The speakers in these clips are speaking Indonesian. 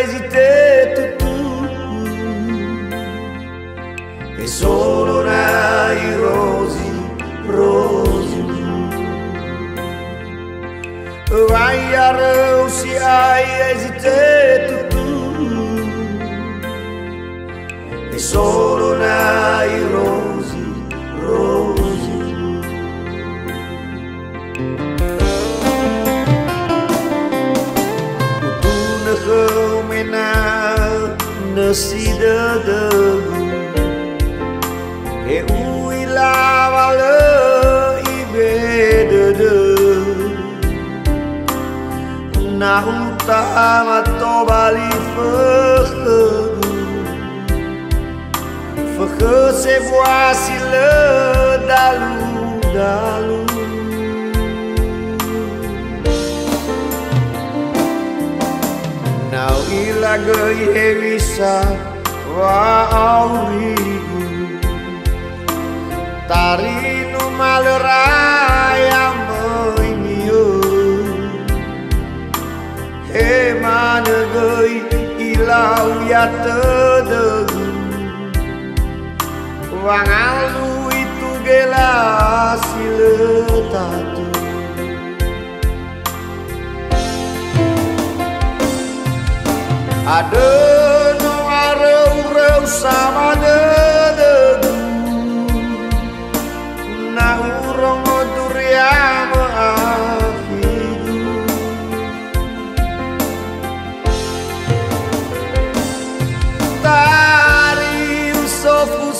esite tu. E solo nei rosi rosi vai a rosi ai esite tu. E solo décide et où il a le ibé de deux. Naruta matoba li feu. Que voici le dalou dalou. Now ilagay hewisa wa aurigu Tarinu maleraya moinio He managay ilaw ya tedegu. Wangalu itu gelas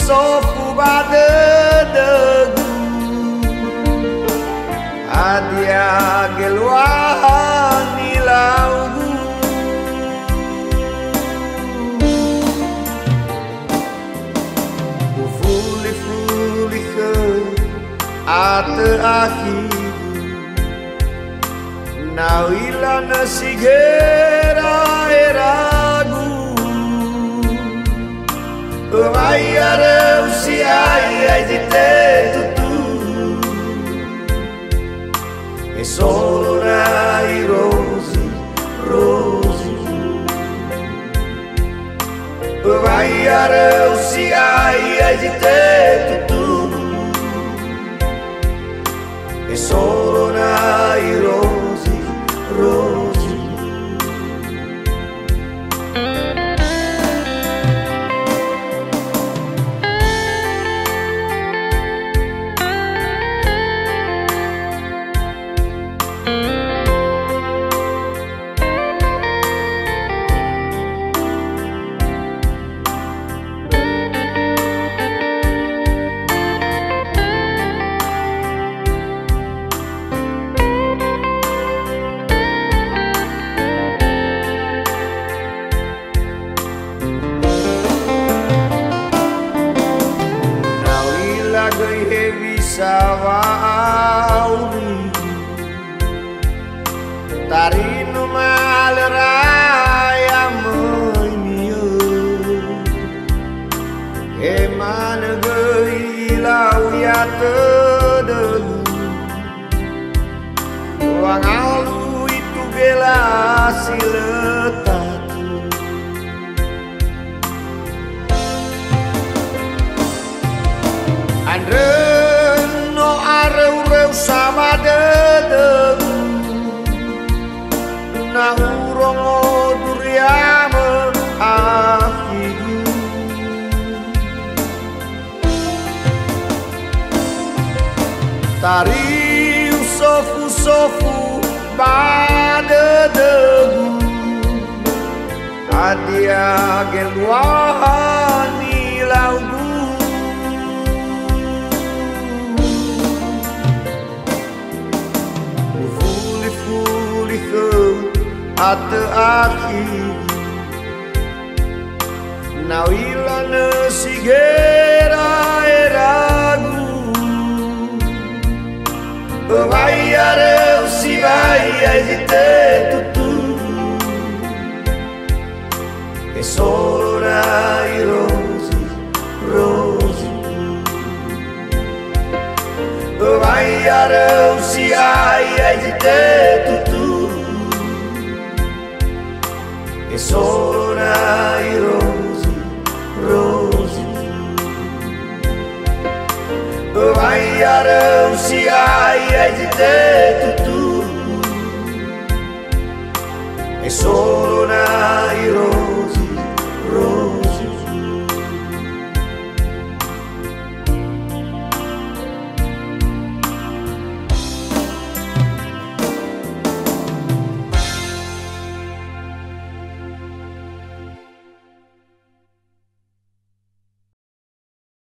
usofu-sofu badedegu Adia geluani laugu ate akhir Nauila nasigera eragu Vaiare usiai hai di te tutto e solo i rosi, rosi. Vai a reusi ter hai di te e. Eman gay lau ya tedelu Wangalu itu gelas siletatu Andre no areu-reu sama dedegu Na urongo duriama afigu Tario sofu sofu badedegu Adia geluani laugu Fuli fuli kau ate aki. Na ilana sigei Maiarão se ai é de teto tu. E sona e rose, rose. Tu Maiarão se ai é de teto tu. E sona e rose.